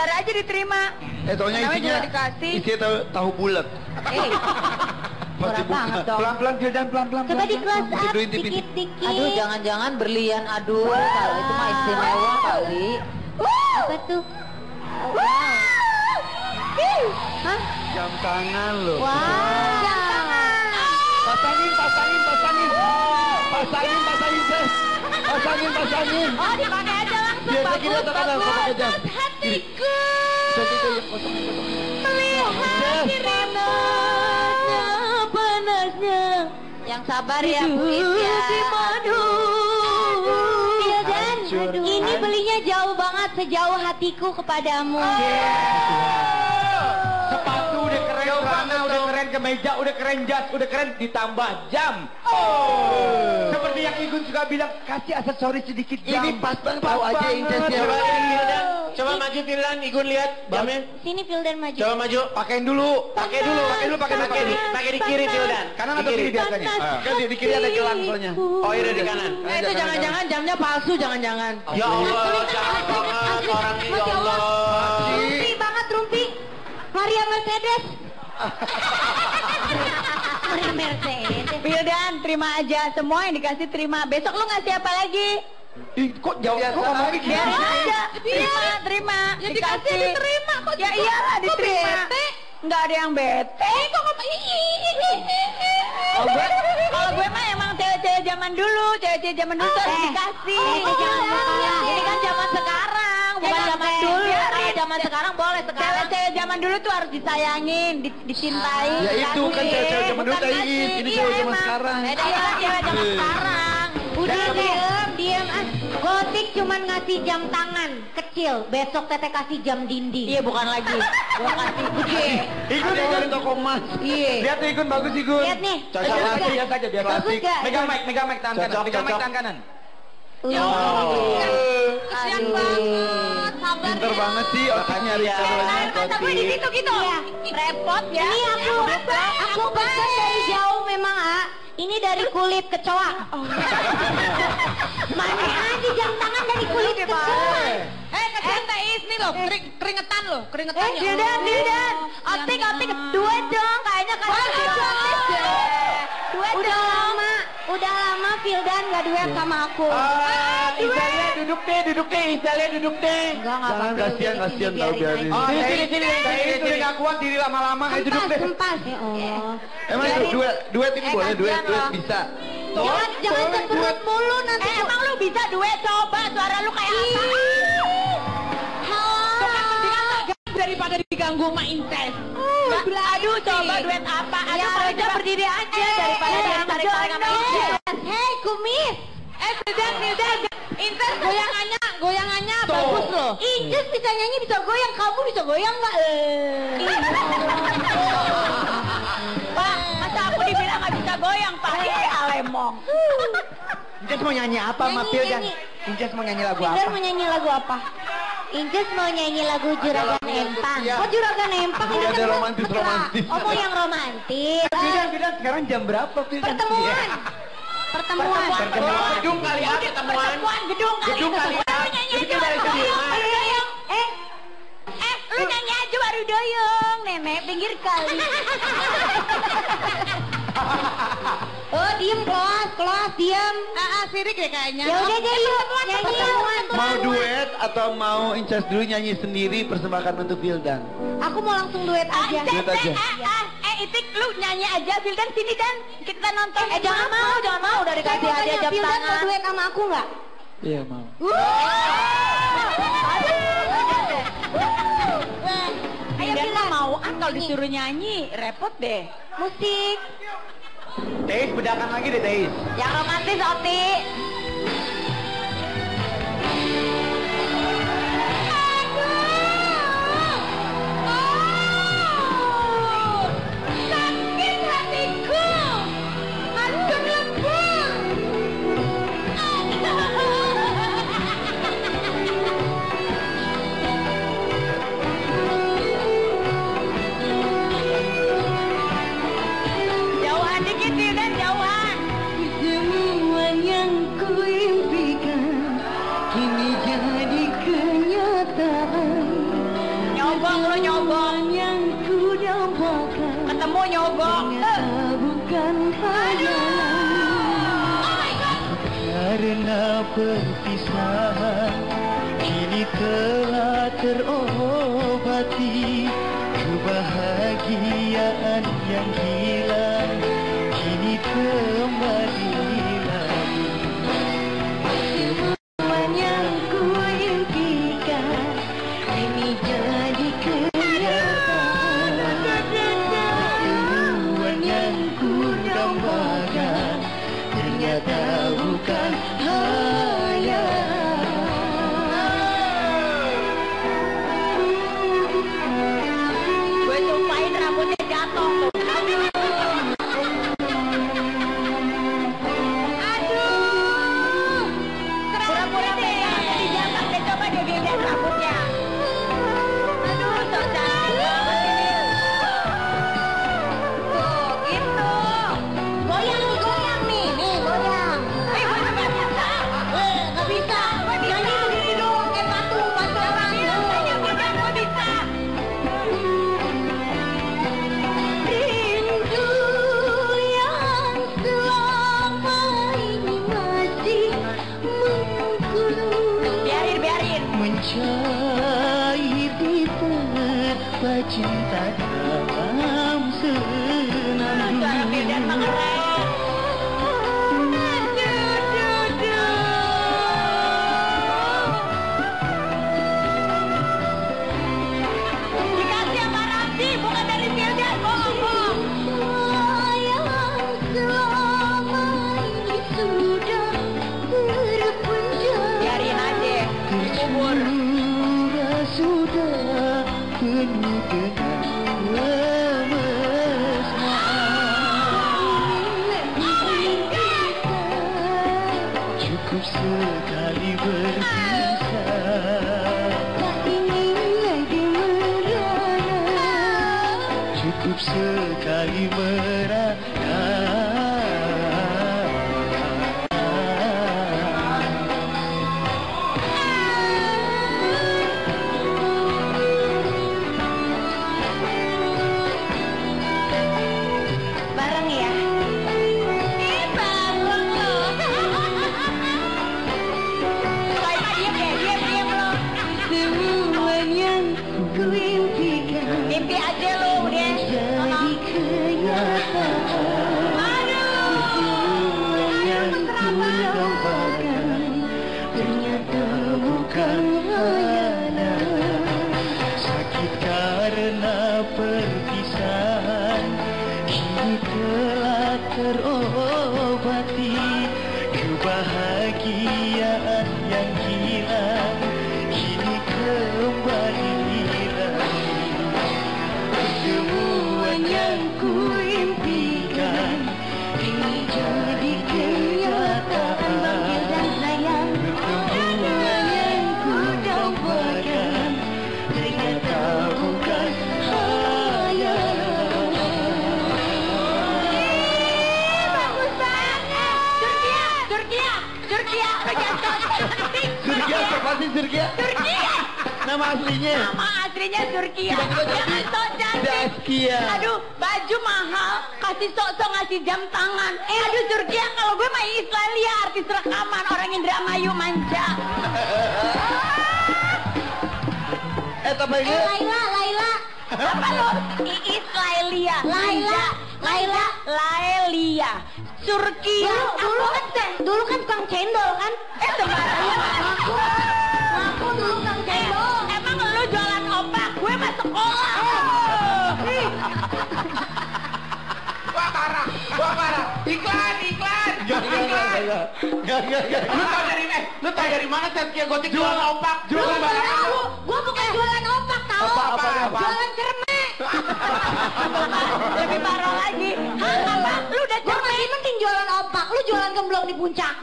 Ntar aja diterima. Eh, taunya isinya dikasih. isinya tahu, tahu bulat. Eh, Masih banget dong. Pelan-pelan Firdan, pelan-pelan. Coba di close up dikit-dikit. Aduh, jangan-jangan berlian. Aduh, kalau itu mah istimewa kali. Apa tuh? Wow. Hah? Jam tangan loh. Wow. Pasangin, pasangin, pasangin. Pasangin, pasangin, Ses. Pasangin, pasangin. Oh, dipakai aja langsung. Biar bagus, kanan, bagus. jam. Hatiku melihat dirimu. Panasnya Yang sabar ya, Bu Is ya. Iya Dan, ini belinya jauh banget sejauh hatiku kepadamu. Sepatu kemeja udah keren, jas udah keren, ditambah jam. Oh. Seperti yang Igun suka bilang, kasih aksesoris sedikit jam. Ini pas banget tahu aja intensnya. Coba Fildan, coba maju Fildan, Igun lihat jamnya. Sini Fildan maju. Coba maju. Pakein dulu. Pakai dulu, pakai dulu, pakai pakai di, pakai di kiri Fildan. Kanan atau kiri biasanya? Kan di, di kiri ada gelang soalnya. Oh, iya di kanan. Eh, itu jangan-jangan jamnya palsu, jangan-jangan. Ya Allah, jahat banget orangnya ya. Allah. Rumpi banget Rumpi. Maria Mercedes. Mercedes. Pildan, terima aja. Semua yang dikasih terima. Besok lu ngasih apa lagi? Ih, kok jauh kok ngomongnya gitu? Biarin aja. Terima, terima. Ya dikasih diterima kok. Ya iyalah diterima. Enggak ada yang bete. Kok Kalau gue, kalau gue mah emang cewek-cewek zaman dulu, cewek-cewek zaman dulu tuh harus Eh, dikasih. eh. Ini kan zaman sekarang, bukan zaman dulu. Kalau zaman sekarang boleh sekarang. Cewek-cewek zaman dulu tuh harus disayangin, di- dicintai. Ya itu kan cewek-cewek zaman dulu tadi, ini Iya, cewek zaman sekarang. Beda ya cewek zaman Iya. sekarang. Udah diem, diem ah. Gotik cuman ngasih jam tangan kecil. Besok teteh kasih jam dinding. Iya bukan lagi. Gua kasih gede. Igun, Ada Igun. di toko emas. Iya. Lihat tuh Igun, bagus Igun. Lihat nih. Cocok lagi, biasa aja. Bagus gak? Megang mic, megang mic tangan kanan, megang mic tangan kanan. Kasihan banget. Pinter banget sih otaknya ya. Rika. Gue di situ gitu. Repot ya. Ini aku aku pesan dari jauh memang ah. Ini dari kulit kecoa. Mana aja jam tangan dari kulit kecoa. Eh, Teh Is nih loh, kering, keringetan loh, keringetan. Eh, Dildan, Dildan. Otik, otik, duet dong, kayaknya kan. Duet Udah lama, udah lama Fildan nggak duet sama aku. Ah, Isalia duduk deh, duduk deh, Isalia duduk deh. Enggak, enggak Jangan apa-apa. kasihan, kasihan tau biarin. Oh, Sini, sini, sini, sini, sini, sini, sini. udah gak kuat diri lama-lama, ayo duduk deh. sempas. Ya Allah. Emang itu duet, duet ini Eh, boleh, duet, duet bisa. Jangan, jangan cemberut mulu nanti. Eh, emang lu bisa duet coba suara lu kayak apa? Daripada diganggu sama Intes. Aduh, coba duet apa? Aduh, Ya, paling udah coba berdiri aja daripada Eh, tarik-tarik sama Intes. Hei, kumis. Eh, Fildan, Fildan. Intes goyangannya, goyangannya bagus loh. Inces bisa nyanyi, bisa goyang. Kamu bisa goyang nggak? Pak, masa aku dibilang gak bisa goyang, Pak? Ih, alemong. Inces mau nyanyi apa Pildan? nyanyi. Inces mau nyanyi lagu apa? mau nyanyi lagu apa? Inces mau nyanyi lagu Juragan Empang. ya. Oh, Juragan Empang. Ini ada romantis- romantis. Oh, mau yang romantis. Pildan, Pildan, sekarang jam berapa Pildan? Pertemuan. Pertemuan. Pertemuan. Gedung kali ya. Pertemuan gedung kali. Gedung kali ya. Aja kita dari doyong. Eh, Eh, lu nyanyi aja baru doyong, nenek pinggir kali. diem kelas, kelas diem. Ah, ah, sirik ya kayaknya. Ya udah deh yuk, nyanyi yuk. Mau duet atau mau Incas dulu nyanyi sendiri persembahkan untuk Vildan? Aku mau langsung duet aja. Duet aja. Eh, ah, eh, Itik, lu nyanyi aja, Bildan sini Dan. Kita nonton. Eh, jangan mau, jangan mau. Udah dikasih hadiah jam Fildan mau tangan. duet sama aku nggak? Iya mau. Ayo Bildan mau ah kalau disuruh nyanyi, repot deh. Musik. Teis, bedakan lagi deh Teis. Yang romantis, Oti. Karena perpisahan Kini telah terobati Kebahagiaan yang Ternyata bukan Gue sekali berpisah. Tak ingin lagi merana Cukup sekali merana aslinya? Nama aslinya Jangan sok cantik. Aduh, baju mahal, kasih sok-sok ngasih jam tangan. Eh, aduh Turkia, kalau gue mah Islandia, artis rekaman, orang Indramayu manja. Eh, tambah Eh ini. Laila, Laila Apa lo? Iis Lailia. Laila, Laila Laelia. Surkia. Dulu, dulu kan, dulu kan tukang cendol kan Eh, sembarangan. Aku, aku dulu tukang Ih, Wah parah, wah parah. Iklan, iklan, iklan. enggak. Lu tau dari eh, lu tau dari mana Saskia Gotik jualan opak? Jualan barang Tahu, gua bukan jualan opak tahu Apa, apa, apa? Jualan cermek Lebih parah lagi. Hah, apa? Lu udah Gua masih mending jualan opak Lu jualan gemblong di puncak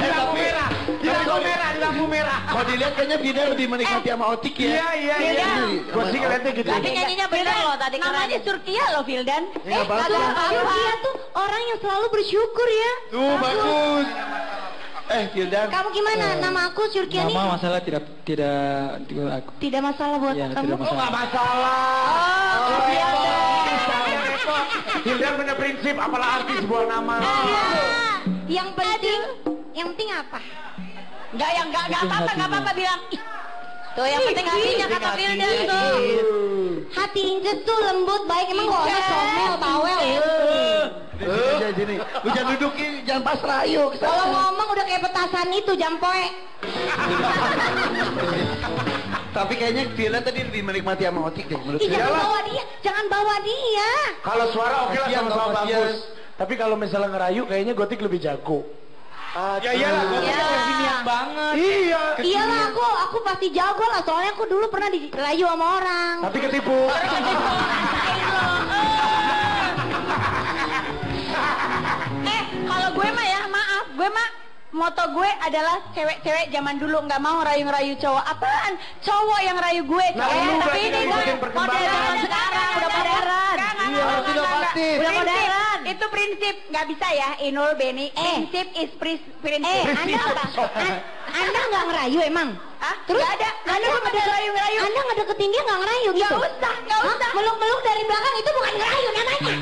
Di Eh, lampu merah, di lampu merah, di lampu merah. Kalau dilihat kayaknya Vina lebih menikmati sama Otik ya. Iya, iya, iya. Iya. Gua sih ngeliatnya gitu. Tapi nyanyinya bener loh tadi keren. Namanya Surkia loh, Vildan. Ya, nggak apa-apa. Dia tuh orang yang selalu bersyukur ya Tuh bagus. Eh, Vildan. Kamu gimana? Nama aku Surkiani. Nama masalah tidak tidak tidak aku. Tidak masalah buat Ya, kamu. tidak Oh, nggak masalah. masalah. Oh, Hildan punya prinsip, apalah arti sebuah nama. Ah, yang penting, yang penting apa? Enggak yang enggak enggak apa-apa, enggak apa-apa bilang. Ih, Tuh yang penting hatinya kata Vildan tuh. Hati Inces tuh lembut, baik. Emang kok orang somel, bawel. Eh, sini. Lu jangan dudukin, jangan pasrah, sana. Kalau ngomong udah kayak petasan itu, jampoe. Tapi kayaknya Vildan tadi lebih menikmati sama Otik deh, menurut Ih, jangan bawa dia, jangan bawa dia. Kalau suara oke lah sama-sama bagus. Tapi kalau misalnya ngerayu kayaknya gotik lebih jago. Ya iyalah, gotik Ya. lebih niat banget. Iya. Iyalah aku, aku pasti jago lah. Soalnya aku dulu pernah dirayu sama orang. Tapi ketipu. Eh, kalau gue mah ya, maaf, gue mah moto gue adalah cewek-cewek zaman dulu nggak mau rayu-rayu cowok. Apaan? Cowok yang rayu gue. Nah, cowok. lu tapi berarti ini ngikutin gue perkembangan. modern sekarang, udah modern. Iya, inovatif. Udah modern. Itu prinsip, nggak bisa ya, Inul Beni. Prinsip is pris, prinsip. Eh, Anda apa? An- Anda nggak ngerayu emang? Hah? Terus Nggak ada. Anda nggak nggak ngerayu-ngerayu. Anda nggak deketin dia nggak ngerayu gitu? Nggak usah, nggak usah. Meluk-meluk dari belakang itu bukan ngerayu namanya.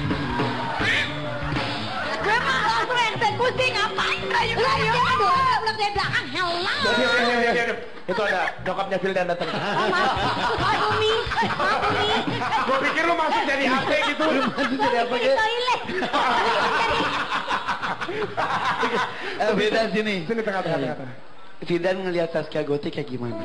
Eksekusi, ngapain rayu-rayu? Aduh, meluk dari belakang, hello. Itu ada nyokapnya Vildan datang. Oh, maaf, maaf Umi, maaf Umi. Gue pikir lu masuk dari HP gitu. Jadi apa Di ke? toilet. Eh, beda sini. Sini tengah-tengah. tengah. Vildan ngelihat Saskia Gotik kayak gimana?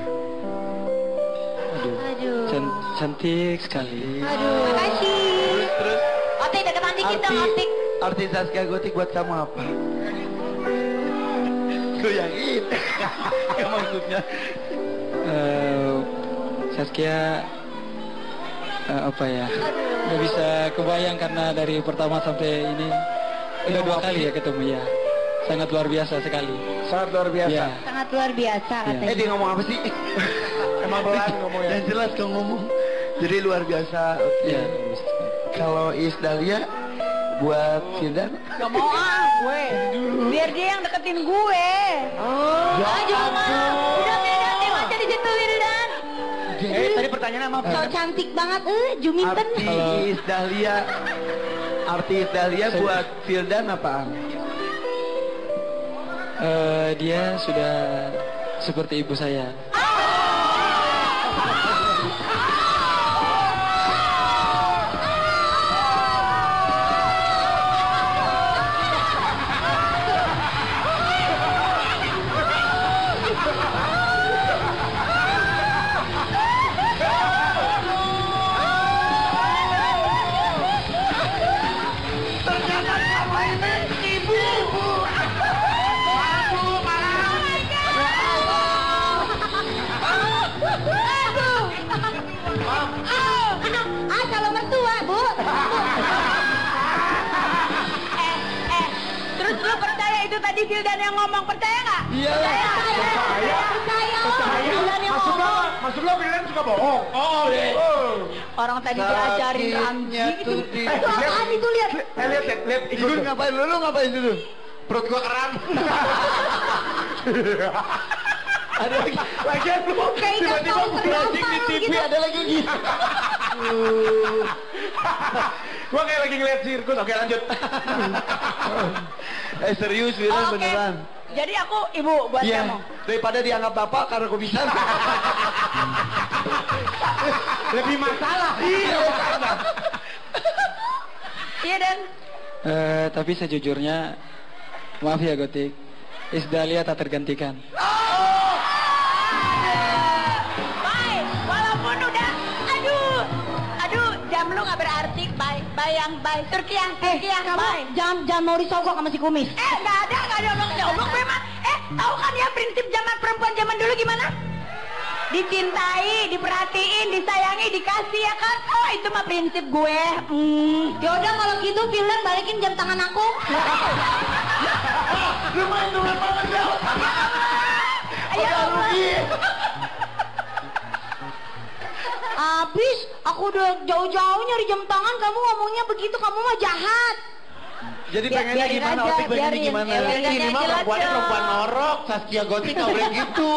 Aduh. Aduh. Can- cantik sekali. Aduh. Makasih. Terus Otik, deketan dikit dong, Otik. arti Saskia Gotik buat kamu apa? Gue yang ini. Yang maksudnya. Eh, Saskia eh, apa ya? Gak bisa kebayang karena dari pertama sampai ini udah dua kali ya ketemu ya. Sangat luar biasa sekali. Sangat luar biasa. Ya. Sangat luar biasa. Eh katanya. dia ngomong apa sih? Emang pelan ngomongnya. Yang jelas kau ngomong. Jadi luar biasa. Oke. Ya. Kalau Is Dahlia buat Vildan Gak mau ah gue. Biar dia yang deketin gue. Oh, Ah, jangan. Udah beda tim aja di situ Wildan. Eh, tadi pertanyaan apa? So cantik banget, eh, Juminten. arti Is Dahlia arti Is Dahlia buat Vildan apaan? Eh, dia sudah seperti ibu saya. Percaya tadi Vildan yang ngomong percaya nggak? Iya. Percaya. Percaya. Percaya. Vildan yang ngomong. maksud lo Vildan suka bohong? Oh, iya. Orang tadi diajarin Ramji gitu. di... Itu apaan itu lihat? Eh, lihat, lihat, lihat. Ikut. Ngapain lu? Lu ngapain dulu? Perut gua keram. ada lagi. Lagian lu tiba-tiba branding di TV gitu. ada lagi gitu. Gua kayak lagi ngeliat sirkus. Oke, lanjut. eh serius Vildan Oke. beneran. Jadi aku ibu buat Iya, kamu. daripada dianggap bapak karena kau bisa. Lebih masalah. Iya. Iya Dan. Eh, tapi sejujurnya, maaf ya Gotik, Isdalia tak tergantikan. Bye. Bye yang bye. Turkiah, Eh, kamu jangan jangan mau disogok sama si kumis. Eh, nggak ada, nggak ada omong nyobok gue mah. Eh, tahu kan ya prinsip zaman perempuan zaman dulu gimana? Dicintai, diperhatiin, disayangi, dikasih ya kan? Oh, itu mah prinsip gue. Hmm. Ya udah kalau gitu Vildan balikin jam tangan aku. Lu main dulu banget ya. Ayo, Abis, aku udah jauh-jauh nyari jam tangan, kamu ngomongnya begitu, kamu mah jahat. Jadi Biar- pengennya gimana? aja, Otik pengennya biarin. gimana? Ya, Ini mah perempuannya perempuan norok, Saskia Gotik nggak boleh gitu.